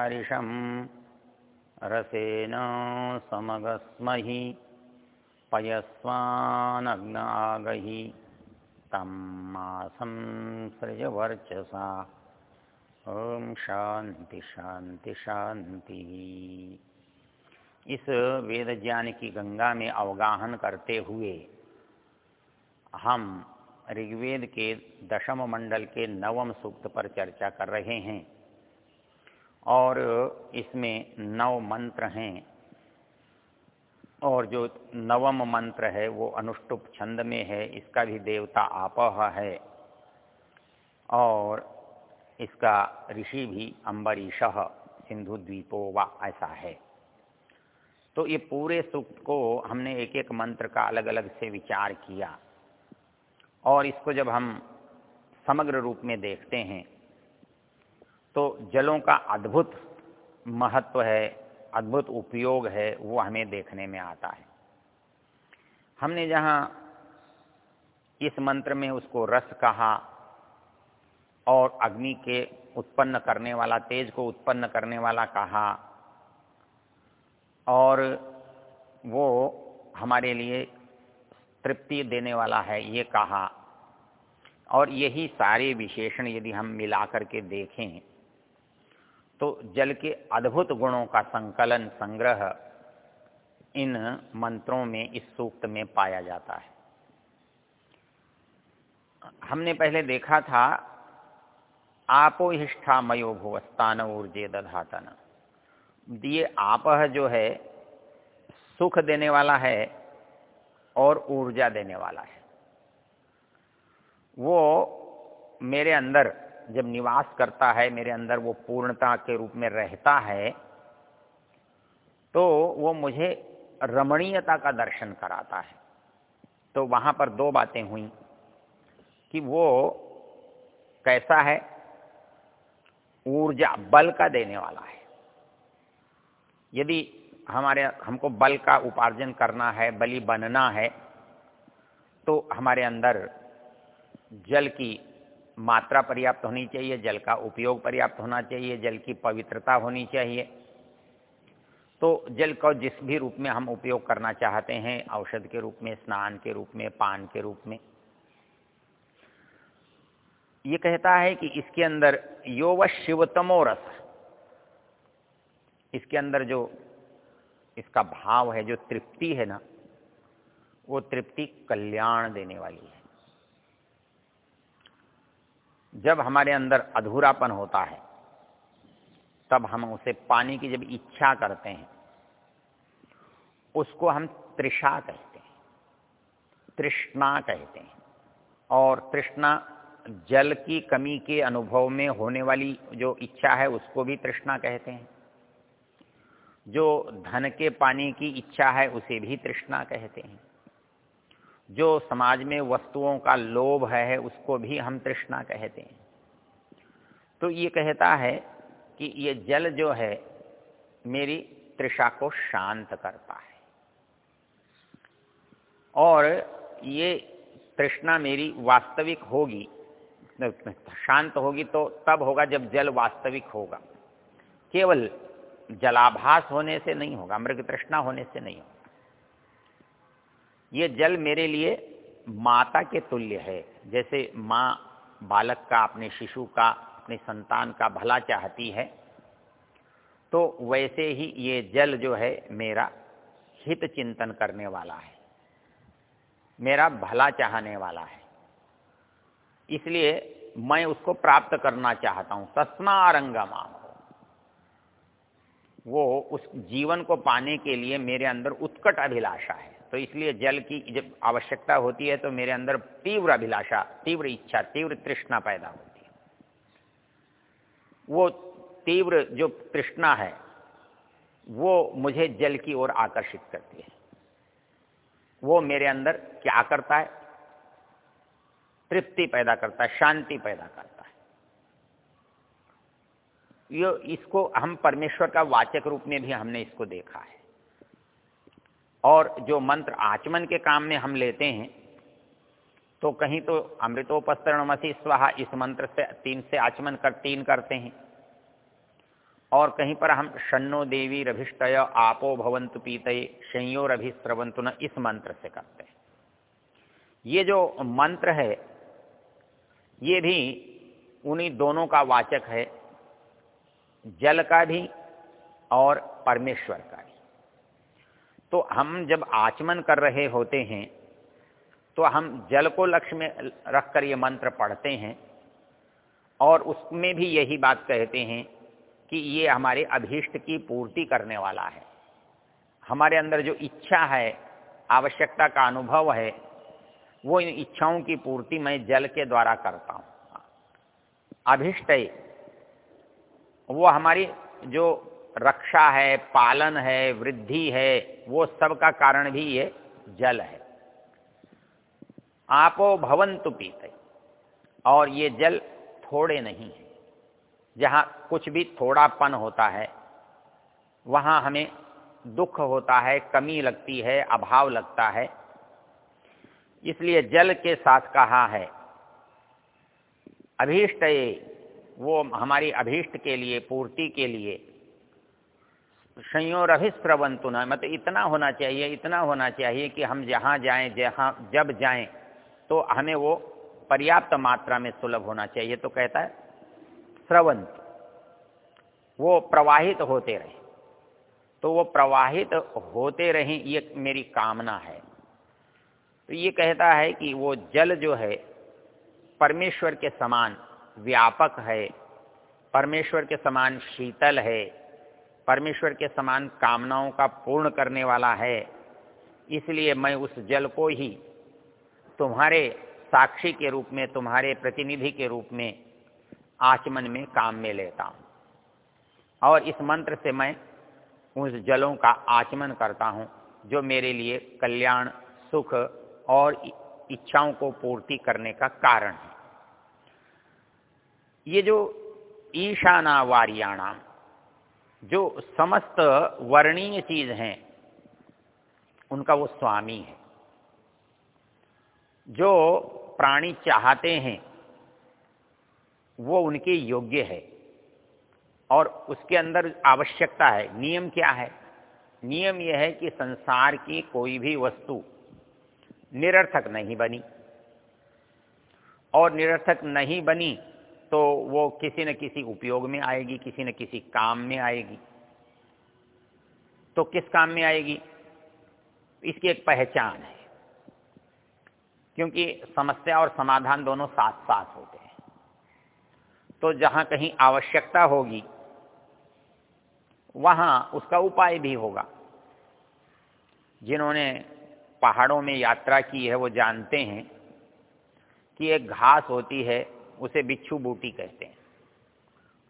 अद्यन्वचारिषं रसेन समगस्महि पयस्वानग्न आगहि तं सृजवर्चसा ॐ शांति शांति शांति इस वेद ज्ञान की गंगा में अवगाहन करते हुए हम ऋग्वेद के दशम मंडल के नवम सूक्त पर चर्चा कर रहे हैं। और इसमें नव मंत्र हैं। और जो नवम मंत्र है, वो अनुष्टुप छंद में है। इसका भी देवता आपह है। और इसका ऋषि भी अम्बरीश, सिंधु द्वीपो वा ऐसा है। तो ये पूरे सूक्त को हमने एक एक मंत्र का अलग अलग से विचार किया। और इसको जब हम समग्र रूप में देखते हैं तो जलों का अद्भुत महत्व है, अद्भुत उपयोग है, वो हमें देखने में आता है। हमने जहाँ इस मंत्र में उसको रस कहा और अग्नि के उत्पन्न करने वाला, तेज को उत्पन्न करने वाला कहा और वो हमारे लिए तृप्ति देने वाला है, ये कहा। और यही सारे विशेषण यदि हम मिला करके देखें तो जल के अद्भुत गुणों का संकलन, संग्रह इन मंत्रों में, इस सूक्त में पाया जाता है। हमने पहले देखा था आपो हिष्ठा मयो भुवस्तान ऊर्जे दधातन। ये आपह जो है, सुख देने वाला है और ऊर्जा देने वाला है। वो मेरे अंदर जब निवास करता है, मेरे अंदर वो पूर्णता के रूप में रहता है तो वो मुझे रमणीयता का दर्शन कराता है। तो वहाँ पर दो बातें हुई कि वो कैसा है, ऊर्जा, बल का देने वाला है। यदि हमारे, हमको बल का उपार्जन करना है, बलि बनना है तो हमारे अंदर जल की मात्रा पर्याप्त होनी चाहिए, जल का उपयोग पर्याप्त होना चाहिए, जल की पवित्रता होनी चाहिए। तो जल का जिस भी रूप में हम उपयोग करना चाहते हैं, औषध के रूप में, स्नान के रूप में, पान के रूप में, ये कहता है कि इसके अंदर यो व शिवतमो रस, इसके अंदर जो इसका भाव है, जो तृप्ति है ना, वो तृप्ति कल्याण देने वाली है। जब हमारे अंदर अधूरापन होता है, तब हम उसे पाने की जब इच्छा करते हैं, उसको हम तृषा कहते हैं। तृष्णा कहते हैं। और तृष्णा जल की कमी के अनुभव में होने वाली जो इच्छा है, उसको भी तृष्णा कहते हैं। जो धन के पाने की इच्छा है, उसे भी तृष्णा कहते हैं। जो समाज में वस्तुओं का लोभ है उसको भी हम तृष्णा कहते हैं। तो ये कहता है कि ये जल जो है, मेरी तृषा को शांत करता है। और ये तृष्णा मेरी वास्तविक होगी, शांत होगी तो तब होगा जब जल वास्तविक होगा। केवल जलाभास होने से नहीं होगा, मृग तृष्णा होने से नहीं होगा। ये जल मेरे लिए माता के तुल्य है। जैसे माँ बालक का, अपने शिशु का, अपने संतान का भला चाहती है तो वैसे ही ये जल जो है मेरा हित चिंतन करने वाला है। मेरा भला चाहने वाला है। इसलिए मैं उसको प्राप्त करना चाहता हूँ। तस्मारंगमा वो उस जीवन को पाने के लिए मेरे अंदर उत्कट अभिलाषा है। तो इसलिए जल की जब आवश्यकता होती है तो मेरे अंदर तीव्र अभिलाषा, तीव्र इच्छा, तीव्र तृष्णा पैदा होती है। वो तीव्र जो तृष्णा है, वो मुझे जल की ओर आकर्षित करती है। वो मेरे अंदर क्या करता है? तृप्ति पैदा करता है, शांति पैदा करता है। ये, इसको हम परमेश्वर का वाचक रूप में भी हमने इसको देखा है। और जो मंत्र आचमन के काम में हम लेते हैं तो कहीं तो अमृतोपस्तरणमसी स्वाहा इस मंत्र से तीन से आचमन कर, तीन करते हैं। और कहीं पर हम शन्नो देवी रभिष्टय आपो भवंतु पीतये संयोरभिस्रवंतु न इस मंत्र से करते हैं। ये जो मंत्र है, ये भी उन्हीं दोनों का वाचक है, जल का भी और परमेश्वर का भी। तो हम जब आचमन कर रहे होते हैं तो हम जल को लक्ष्य में रखकर ये मंत्र पढ़ते हैं और उसमें भी यही बात कहते हैं कि ये हमारे अभीष्ट की पूर्ति करने वाला है। हमारे अंदर जो इच्छा है, आवश्यकता का अनुभव है, वो इन इच्छाओं की पूर्ति मैं जल के द्वारा करता हूँ। अभिष्ट वो हमारी जो रक्षा है, पालन है, वृद्धि है, वो सब का कारण भी ये जल है। आपो भवंतु पीते, और ये जल थोड़े नहीं है। जहाँ कुछ भी थोड़ापन होता है, वहाँ हमें दुख होता है, कमी लगती है, अभाव लगता है। इसलिए जल के साथ कहा है, अभीष्ट वो हमारी अभीष्ट के लिए, पूर्ति के लिए संयोर अभिस्रवंतु न। मतलब इतना होना चाहिए, इतना होना चाहिए कि हम जहाँ जाएँ, जहाँ, जब जाएँ तो हमें वो पर्याप्त मात्रा में सुलभ होना चाहिए। तो कहता है स्रवंत वो प्रवाहित होते रहे। तो वो प्रवाहित होते रहें, ये मेरी कामना है। तो ये कहता है कि वो जल जो है, परमेश्वर के समान व्यापक है, परमेश्वर के समान शीतल है परमेश्वर के समान कामनाओं का पूर्ण करने वाला है। इसलिए मैं उस जल को ही तुम्हारे साक्षी के रूप में, तुम्हारे प्रतिनिधि के रूप में आचमन में काम में लेता हूँ। और इस मंत्र से मैं उस जलों का आचमन करता हूँ, जो मेरे लिए कल्याण, सुख और इच्छाओं को पूर्ति करने का कारण है। ये जो ईशाना वारियाणाम जो समस्त वर्णीय चीज़ हैं, उनका वो स्वामी है। जो प्राणी चाहते हैं, वो उनके योग्य है और उसके अंदर आवश्यकता है। नियम क्या है? नियम यह है कि संसार की कोई भी वस्तु निरर्थक नहीं बनी और निरर्थक नहीं बनी तो वो किसी न किसी उपयोग में आएगी, किसी न किसी काम में आएगी। तो किस काम में आएगी? इसकी एक पहचान है। क्योंकि समस्या और समाधान दोनों साथ साथ होते हैं। तो जहाँ कहीं आवश्यकता होगी, वहाँ उसका उपाय भी होगा। जिन्होंने पहाड़ों में यात्रा की है, वो जानते हैं कि एक घास होती है उसे बिच्छू बूटी कहते हैं।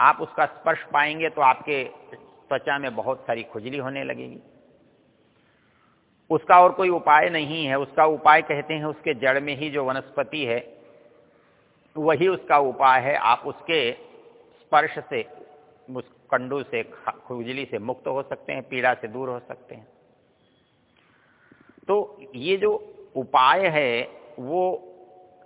आप उसका स्पर्श पाएँगे तो आपके त्वचा में बहुत सारी खुजली होने लगेगी। उसका और कोई उपाय नहीं है। उसका उपाय कहते हैं उसके जड़ में ही जो वनस्पति है, वही उसका उपाय है। आप उसके स्पर्श से, उस कंडू से खुजली से मुक्त हो सकते हैं, पीड़ा से दूर हो सकते हैं। तो ये जो उपाय है, वो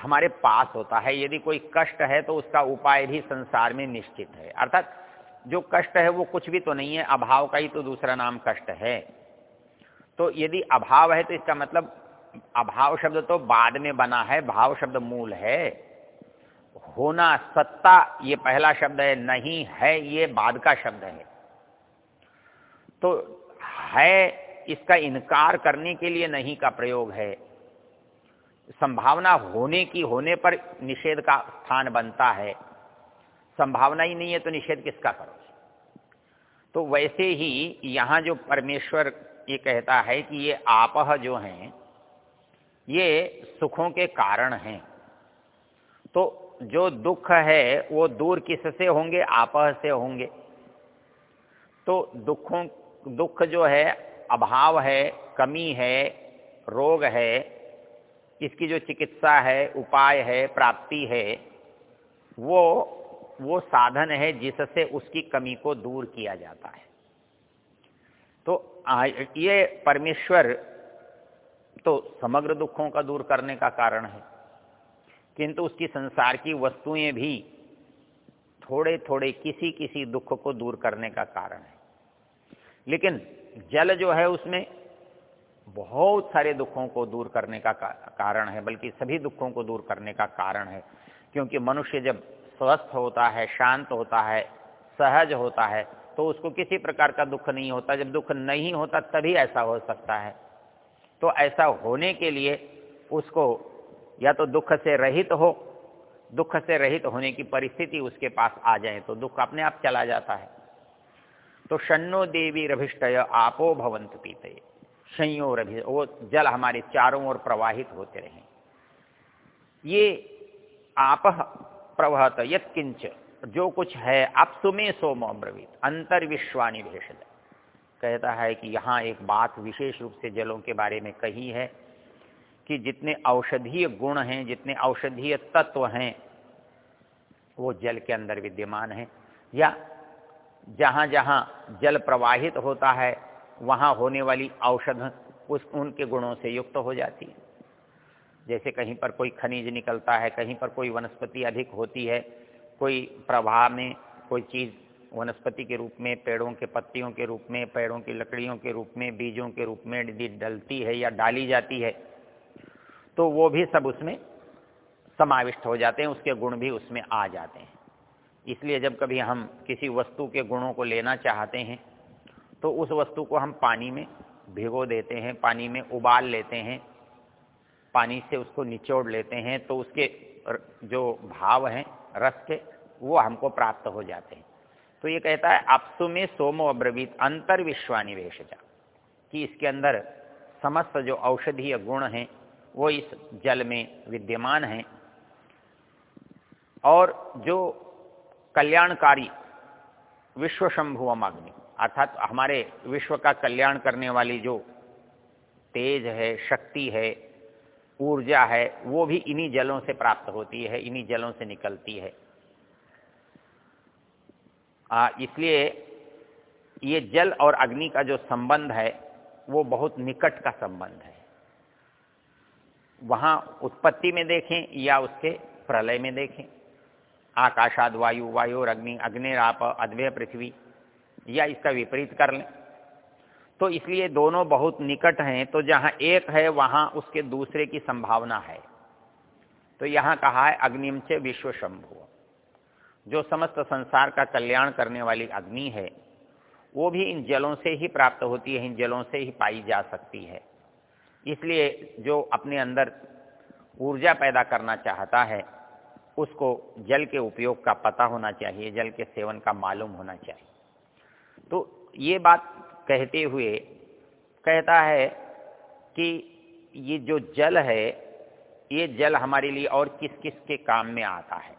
हमारे पास होता है, यदि कोई कष्ट है तो उसका उपाय भी संसार में निश्चित है। अर्थात जो कष्ट है वो कुछ भी तो नहीं है, अभाव का ही तो दूसरा नाम कष्ट है। तो यदि अभाव है तो इसका मतलब अभाव शब्द तो बाद में बना है, भाव शब्द मूल है। होना सत्ता, ये पहला शब्द है, नहीं है, ये बाद का शब्द है। तो है इसका इनकार करने के लिए नहीं का प्रयोग है। संभावना होने की, होने पर निषेध का स्थान बनता है। संभावना ही नहीं है तो निषेध किसका करो तो वैसे ही यहाँ जो परमेश्वर ये कहता है कि ये आपह जो हैं, ये सुखों के कारण हैं। तो जो दुख है, वो दूर किससे होंगे? आपह से होंगे। तो दुखों, दुख जो है, अभाव है, कमी है, रोग है इसकी जो चिकित्सा है, उपाय है, प्राप्ति है, वो वो साधन है जिससे उसकी कमी को दूर किया जाता है। तो ये परमेश्वर तो समग्र दुखों का दूर करने का कारण है। किंतु उसकी संसार की वस्तुएँ भी थोड़े थोड़े किसी किसी दुख को दूर करने का कारण है। लेकिन जल जो है उसमें बहुत सारे दुखों को दूर करने का कारण है, बल्कि सभी दुखों को दूर करने का कारण है। क्योंकि मनुष्य जब स्वस्थ होता है, शांत होता है, सहज होता है तो उसको किसी प्रकार का दुख नहीं होता। जब दुख नहीं होता, तभी ऐसा हो सकता है। तो ऐसा होने के लिए उसको या तो दुख से रहित हो, दुख से रहित होने की परिस्थिति उसके पास आ जाए तो दुख अपने आप चला जाता है। तो शनो देवी रभिष्ट आपो भवंत पीते संयो रभि, वो जल हमारे चारों ओर प्रवाहित होते रहे। ये आप प्रवहत, यत्किंच, जो कुछ है, आप सुमे सोम अब्रवीत अंतर्विश्वानी भेषज कहता है कि यहाँ एक बात विशेष रूप से जलों के बारे में कही है, कि जितने औषधीय गुण हैं, जितने औषधीय तत्व हैं, वो जल के अंदर विद्यमान हैं। या जहाँ जहाँ जल प्रवाहित होता है वहाँ होने वाली औषध उस, उनके गुणों से युक्त तो हो जाती है। जैसे कहीं पर कोई खनिज निकलता है, कहीं पर कोई वनस्पति अधिक होती है, कोई प्रभाव में कोई चीज़ वनस्पति के रूप में, पेड़ों के पत्तियों के रूप में, पेड़ों की लकड़ियों के रूप में, बीजों के रूप में यदि डलती है या डाली जाती है तो वो भी सब उसमें समाविष्ट हो जाते हैं, उसके गुण भी उसमें आ जाते हैं। इसलिए जब कभी हम किसी वस्तु के गुणों को लेना चाहते हैं तो उस वस्तु को हम पानी में भिगो देते हैं, पानी में उबाल लेते हैं, पानी से उसको निचोड़ लेते हैं तो उसके जो भाव हैं, रस के, वो हमको प्राप्त हो जाते हैं। तो ये कहता है अपसु में सोमो अब्रवीत, अंतर विश्वानिवेशजा कि इसके अंदर समस्त जो औषधीय गुण हैं, वो इस जल में विद्यमान हैं। और जो कल्याणकारी विश्व शंभुवम अग्नि अर्थात हमारे विश्व का कल्याण करने वाली जो तेज है, शक्ति है, ऊर्जा है, वो भी इन्हीं जलों से प्राप्त होती है, इन्हीं जलों से निकलती है। इसलिए ये जल और अग्नि का जो संबंध है, वो बहुत निकट का संबंध है। वहाँ उत्पत्ति में देखें या उसके प्रलय में देखें। आकाशाद वायु वायु और अग्नि, अग्निराप, अद्वय पृथ्वी या इसका विपरीत कर लें। तो इसलिए दोनों बहुत निकट हैं तो जहाँ एक है, वहाँ उसके दूसरे की संभावना है। तो यहाँ कहा है, अग्निम से विश्व शंभु जो समस्त संसार का कल्याण करने वाली अग्नि है, वो भी इन जलों से ही प्राप्त होती है, इन जलों से ही पाई जा सकती है। इसलिए जो अपने अंदर ऊर्जा पैदा करना चाहता है, उसको जल के उपयोग का पता होना चाहिए, जल के सेवन का मालूम होना चाहिए। तो ये बात कहते हुए कहता है कि ये जो जल है, ये जल हमारे लिए और किस किस के काम में आता है।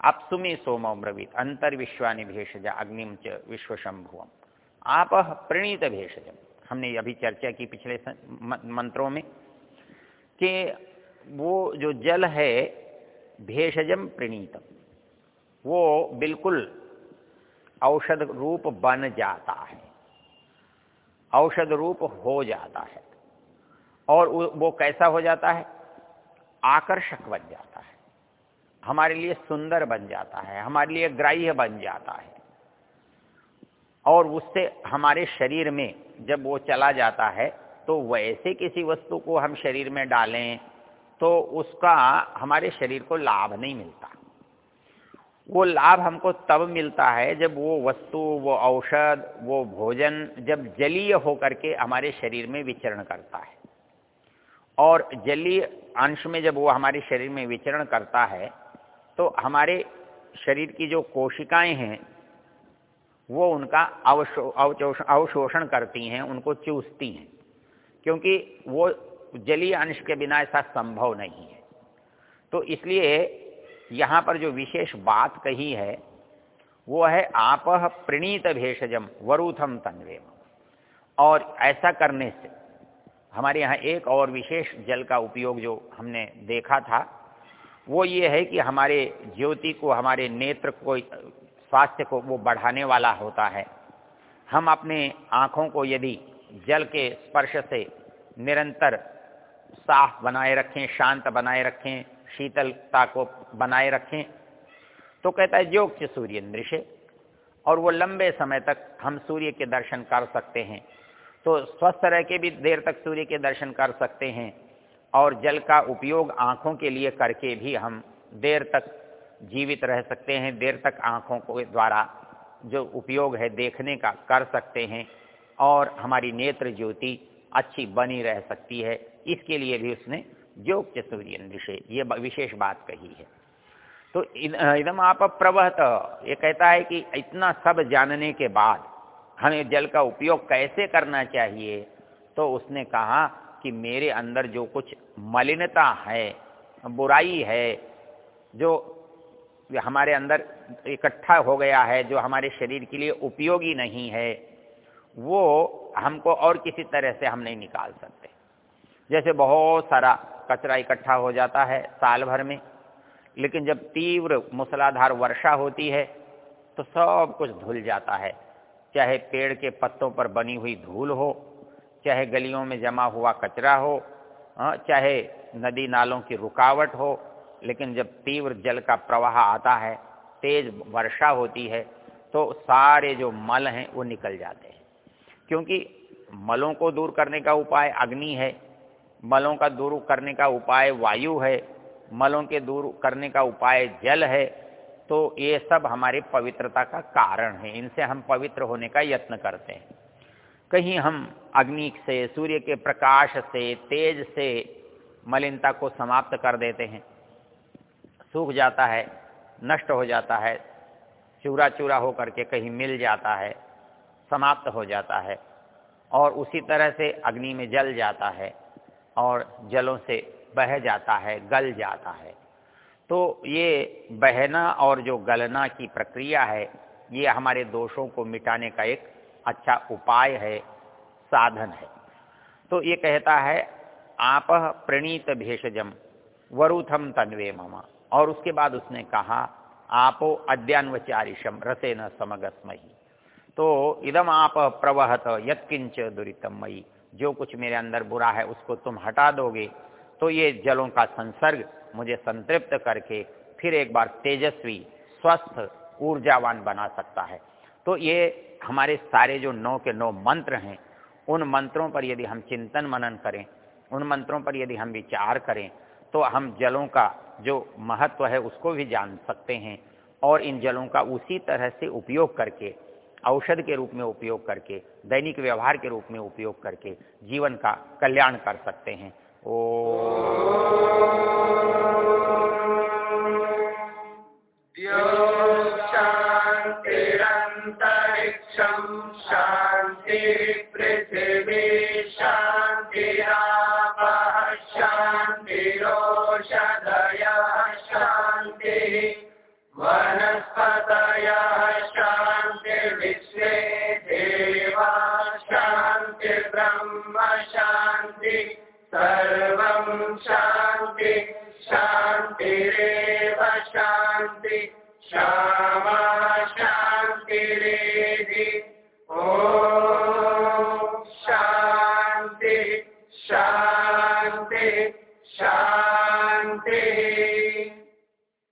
आप सुमे सोम ब्रवीत अंतर विश्वानि भेषज अग्निम च विश्व शंभुवम आप प्रणीत भेषजम हमने अभी चर्चा की पिछले मंत्रों में कि वो जो जल है भेषजम प्रणीतम। वो बिल्कुल औषध रूप बन जाता है। औषध रूप हो जाता है। और वो कैसा हो जाता है? आकर्षक बन जाता है। हमारे लिए सुंदर बन जाता है। हमारे लिए ग्राह्य बन जाता है। और उससे हमारे शरीर में जब वो चला जाता है तो वैसे किसी वस्तु को हम शरीर में डालें तो उसका हमारे शरीर को लाभ नहीं मिलता। वो लाभ हमको तब मिलता है जब वो वस्तु, वो औषध, वो भोजन जब जलीय होकर के हमारे शरीर में विचरण करता है। और जलीय अंश में जब वो हमारे शरीर में विचरण करता है तो हमारे शरीर की जो कोशिकाएँ हैं, वो उनका अवशोषण करती हैं, उनको चूसती हैं। क्योंकि वो जलीय अंश के बिना ऐसा संभव नहीं है। तो इसलिए यहाँ पर जो विशेष बात कही है, वो है आप प्रणीत भेषजम वरुथम तन्वे। और ऐसा करने से, हमारे यहाँ एक और विशेष जल का उपयोग जो हमने देखा था, वो ये है कि हमारे ज्योति को, हमारे नेत्र को, स्वास्थ्य को वो बढ़ाने वाला होता है। हम अपने आँखों को यदि जल के स्पर्श से निरंतर साफ़ बनाए रखें, शांत बनाए रखें शीतलता को बनाए रखें। तो कहता है, योग से सूर्य दृश्य और वो लंबे समय तक हम सूर्य के दर्शन कर सकते हैं। तो स्वस्थ रह के भी देर तक सूर्य के दर्शन कर सकते हैं और जल का उपयोग आँखों के लिए करके भी हम देर तक जीवित रह सकते हैं, देर तक आँखों को द्वारा जो उपयोग है देखने का कर सकते हैं और हमारी नेत्र ज्योति अच्छी बनी रह सकती है। इसके लिए भी उसने योग सूर्य विषय ये विशेष बात कही है। तो एकदम आप प्रवहत, ये कहता है कि इतना सब जानने के बाद हमें जल का उपयोग कैसे करना चाहिए? तो उसने कहा कि मेरे अंदर जो कुछ मलिनता है, बुराई है, जो हमारे अंदर इकट्ठा हो गया है, जो हमारे शरीर के लिए उपयोगी नहीं है, वो हमको और किसी तरह से हम नहीं निकाल सकते। जैसे बहुत सारा कचरा इकट्ठा हो जाता है साल भर में। लेकिन जब तीव्र मूसलाधार वर्षा होती है तो सब कुछ धुल जाता है। चाहे पेड़ के पत्तों पर बनी हुई धूल हो, चाहे गलियों में जमा हुआ कचरा हो, चाहे नदी नालों की रुकावट हो, लेकिन जब तीव्र जल का प्रवाह आता है, तेज वर्षा होती है तो सारे जो मल हैं, वो निकल जाते हैं। क्योंकि मलों को दूर करने का उपाय अग्नि है मलों का दूर करने का उपाय वायु है, मलों के दूर करने का उपाय जल है तो ये सब हमारी पवित्रता का कारण है। इनसे हम पवित्र होने का यत्न करते हैं। कहीं हम अग्नि से, सूर्य के प्रकाश से, तेज से मलिनता को समाप्त कर देते हैं। सूख जाता है, नष्ट हो जाता है चूरा चूरा होकर के कहीं मिल जाता है, समाप्त हो जाता है और उसी तरह से अग्नि में जल जाता है। और जलों से बह जाता है, गल जाता है। तो ये बहना और जो गलना की प्रक्रिया है, ये हमारे दोषों को मिटाने का एक अच्छा उपाय है, साधन है। तो ये कहता है, आप प्रणीत भेषजम वरुथम तन्वे ममा। और उसके बाद उसने कहा, आपो अद्यान्वचारिशम रसे न समगस्मही। तो इदम आप प्रवहत यत्किंच दुरीतम मई जो कुछ मेरे अंदर बुरा है उसको तुम हटा दोगे। तो ये जलों का संसर्ग मुझे संतृप्त करके फिर एक बार तेजस्वी, स्वस्थ, ऊर्जावान बना सकता है। तो ये हमारे सारे जो नौ के नौ मंत्र हैं, उन मंत्रों पर यदि हम चिंतन मनन करें, उन मंत्रों पर यदि हम विचार करें तो हम जलों का जो महत्व है उसको भी जान सकते हैं और इन जलों का उसी तरह से उपयोग करके औषध के रूप में उपयोग करके, दैनिक व्यवहार के रूप में उपयोग करके जीवन का कल्याण कर सकते हैं। ओ